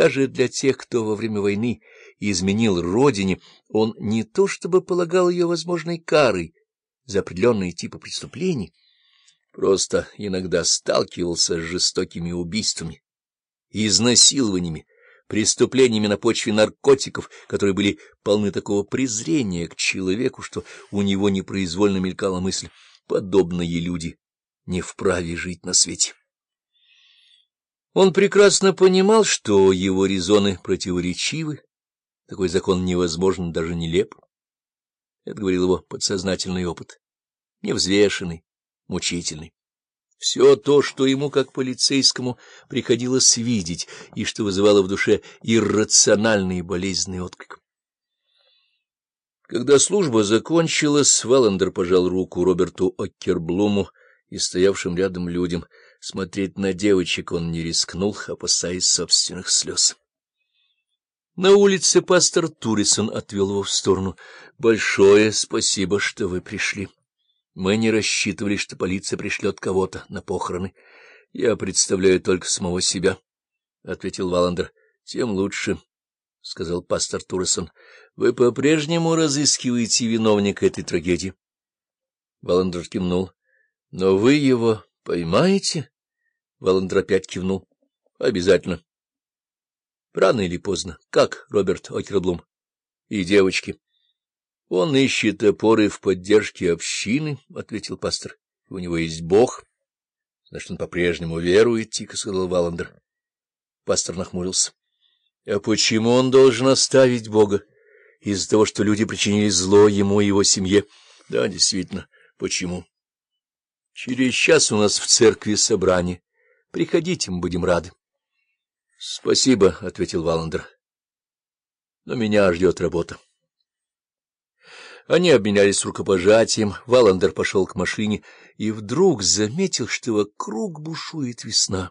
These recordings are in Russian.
Даже для тех, кто во время войны изменил родине, он не то чтобы полагал ее возможной карой за определенные типы преступлений, просто иногда сталкивался с жестокими убийствами, изнасилованиями, преступлениями на почве наркотиков, которые были полны такого презрения к человеку, что у него непроизвольно мелькала мысль «подобные люди не вправе жить на свете». Он прекрасно понимал, что его резоны противоречивы, такой закон невозможен, даже нелеп. Это говорил его подсознательный опыт, невзвешенный, мучительный. Все то, что ему, как полицейскому, приходилось видеть, и что вызывало в душе иррациональный и болезненный отклик. Когда служба закончилась, Валандер пожал руку Роберту Оккерблуму и стоявшим рядом людям. Смотреть на девочек он не рискнул, опасаясь собственных слез. На улице пастор Турисон отвел его в сторону. — Большое спасибо, что вы пришли. Мы не рассчитывали, что полиция пришлет кого-то на похороны. Я представляю только самого себя, — ответил Валандер. — Тем лучше, — сказал пастор Туресон. — Вы по-прежнему разыскиваете виновника этой трагедии. Валандер кивнул. — Но вы его поймаете? Валандер опять кивнул. — Обязательно. — Рано или поздно. Как, Роберт Окерблум? — И девочки. — Он ищет опоры в поддержке общины, — ответил пастор. — У него есть Бог. — Значит, он по-прежнему верует, — тихо сказал Валандер. Пастор нахмурился. — А почему он должен оставить Бога? Из-за того, что люди причинили зло ему и его семье? — Да, действительно, почему? — Через час у нас в церкви собрание. Приходите, мы будем рады. — Спасибо, — ответил Валандер. — Но меня ждет работа. Они обменялись рукопожатием, Валандер пошел к машине и вдруг заметил, что вокруг бушует весна.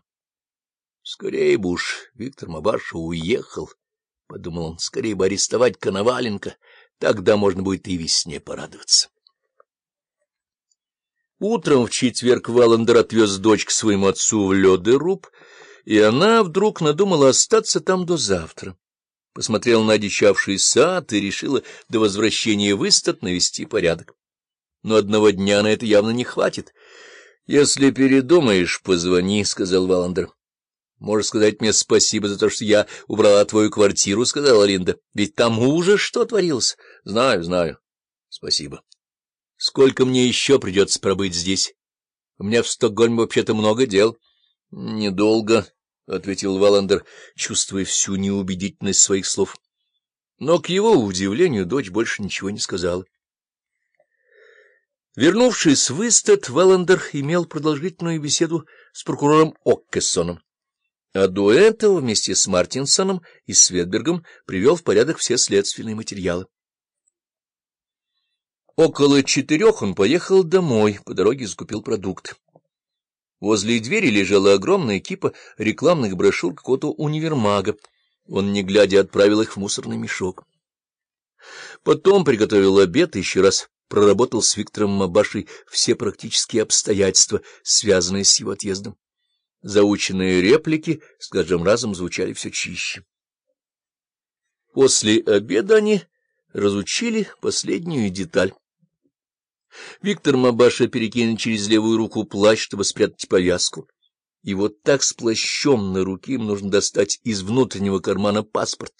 Скорее бы уж Виктор Мабаша уехал, — подумал он, — скорее бы арестовать Коноваленко, тогда можно будет и весне порадоваться. Утром в четверг Валандер отвез дочь к своему отцу в Лёдеруб, и она вдруг надумала остаться там до завтра посмотрела на одичавший сад и решила до возвращения выстат навести порядок. Но одного дня на это явно не хватит. — Если передумаешь, позвони, — сказал Валандер. — Можешь сказать мне спасибо за то, что я убрала твою квартиру, — сказала Линда. — Ведь там ужас что творилось. — Знаю, знаю. — Спасибо. — Сколько мне еще придется пробыть здесь? У меня в Стокгольме вообще-то много дел. — Недолго, — ответил Валандер, чувствуя всю неубедительность своих слов. Но, к его удивлению, дочь больше ничего не сказала. Вернувшись в Истед, Валандер имел продолжительную беседу с прокурором Оккессоном, а до этого вместе с Мартинсоном и Светбергом привел в порядок все следственные материалы. Около четырех он поехал домой, по дороге закупил продукты. Возле двери лежала огромная кипа рекламных брошюр какого-то универмага. Он, не глядя, отправил их в мусорный мешок. Потом приготовил обед и еще раз проработал с Виктором Мабашей все практические обстоятельства, связанные с его отъездом. Заученные реплики с каждым разом звучали все чище. После обеда они разучили последнюю деталь. Виктор Мабаша перекинул через левую руку плащ, чтобы спрятать повязку. И вот так с плащом на руке им нужно достать из внутреннего кармана паспорт.